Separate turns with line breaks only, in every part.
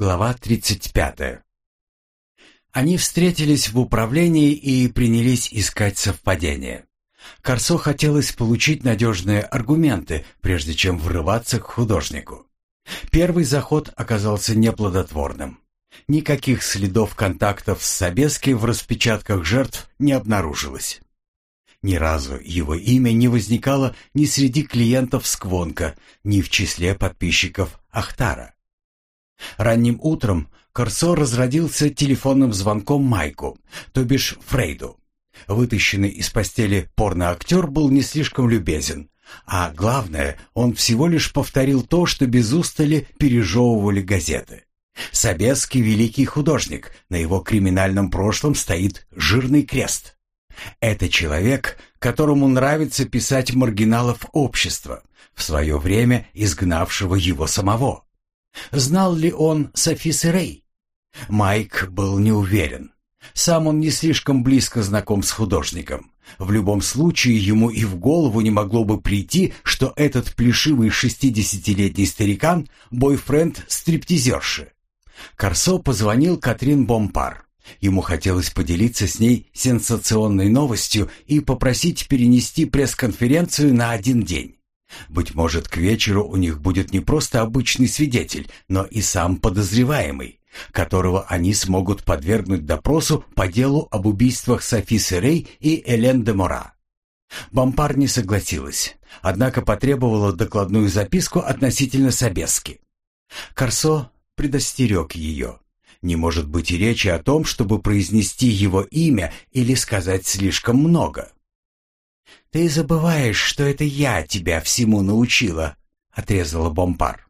Глава 35. Они встретились в управлении и принялись искать совпадения. Корсо хотелось получить надежные аргументы, прежде чем врываться к художнику. Первый заход оказался неплодотворным. Никаких следов контактов с Собески в распечатках жертв не обнаружилось. Ни разу его имя не возникало ни среди клиентов Сквонка, ни в числе подписчиков Ахтара. Ранним утром Корсо разродился телефонным звонком Майку, то бишь Фрейду. Вытащенный из постели порноактер был не слишком любезен, а главное, он всего лишь повторил то, что без устали пережевывали газеты. Собеский великий художник, на его криминальном прошлом стоит жирный крест. Это человек, которому нравится писать маргиналов общества, в свое время изгнавшего его самого. Знал ли он Софис Рей? Майк был не уверен. Сам он не слишком близко знаком с художником. В любом случае ему и в голову не могло бы прийти, что этот плешивый шестидесятилетний старикан – бойфренд стриптизерши. Корсо позвонил Катрин Бомпар. Ему хотелось поделиться с ней сенсационной новостью и попросить перенести пресс-конференцию на один день. Быть может, к вечеру у них будет не просто обычный свидетель, но и сам подозреваемый, которого они смогут подвергнуть допросу по делу об убийствах Софи Серей и Элен де Мора. Бомпар не согласилась, однако потребовала докладную записку относительно Собески. Корсо предостерег ее. Не может быть и речи о том, чтобы произнести его имя или сказать слишком много. «Ты забываешь, что это я тебя всему научила», — отрезала Бомпар.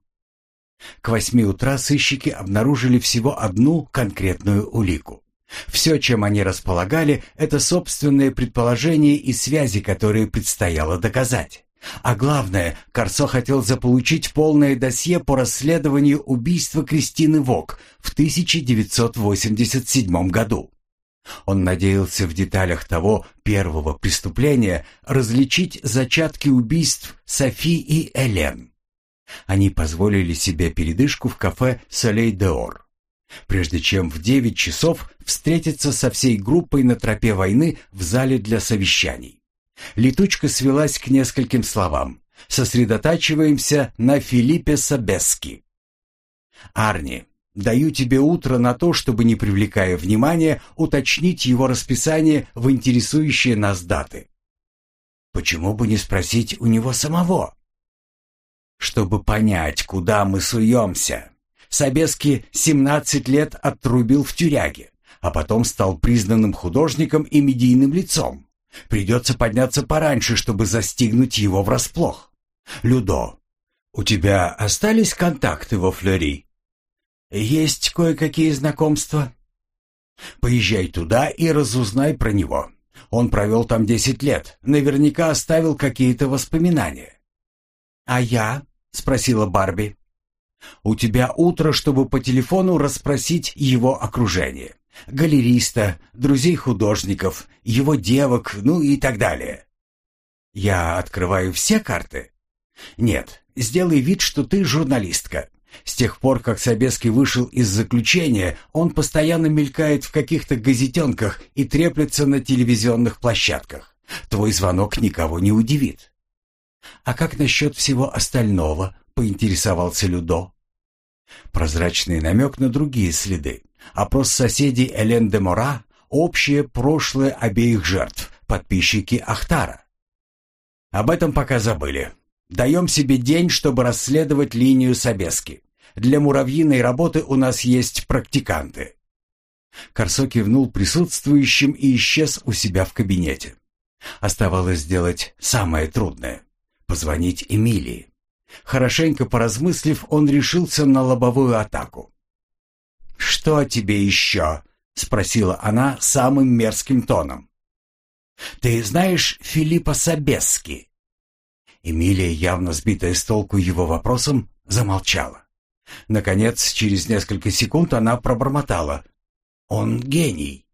К восьми утра сыщики обнаружили всего одну конкретную улику. Все, чем они располагали, это собственные предположения и связи, которые предстояло доказать. А главное, Корсо хотел заполучить полное досье по расследованию убийства Кристины Вок в 1987 году. Он надеялся в деталях того первого преступления различить зачатки убийств Софи и Элен. Они позволили себе передышку в кафе «Солей де Ор», прежде чем в девять часов встретиться со всей группой на тропе войны в зале для совещаний. Летучка свелась к нескольким словам. Сосредотачиваемся на Филиппе Сабески. «Арни, Даю тебе утро на то, чтобы, не привлекая внимания, уточнить его расписание в интересующие нас даты. Почему бы не спросить у него самого? Чтобы понять, куда мы суемся. Собески 17 лет отрубил в тюряге, а потом стал признанным художником и медийным лицом. Придется подняться пораньше, чтобы застигнуть его врасплох. Людо, у тебя остались контакты во Флори? Есть кое-какие знакомства. Поезжай туда и разузнай про него. Он провел там десять лет, наверняка оставил какие-то воспоминания. А я? спросила Барби. У тебя утро, чтобы по телефону расспросить его окружение. Галериста, друзей художников, его девок, ну и так далее. Я открываю все карты? Нет, сделай вид, что ты журналистка. С тех пор, как Собеский вышел из заключения, он постоянно мелькает в каких-то газетенках и треплется на телевизионных площадках. Твой звонок никого не удивит. «А как насчет всего остального?» — поинтересовался Людо. Прозрачный намек на другие следы. Опрос соседей Элен де Мора, общее прошлое обеих жертв, подписчики Ахтара. Об этом пока забыли. Даем себе день, чтобы расследовать линию Собески. Для муравьиной работы у нас есть практиканты». Корсо кивнул присутствующим и исчез у себя в кабинете. Оставалось сделать самое трудное — позвонить Эмилии. Хорошенько поразмыслив, он решился на лобовую атаку. «Что тебе еще?» — спросила она самым мерзким тоном. «Ты знаешь Филиппа Собески?» Эмилия, явно сбитая с толку его вопросом, замолчала. Наконец, через несколько секунд она пробормотала. «Он гений».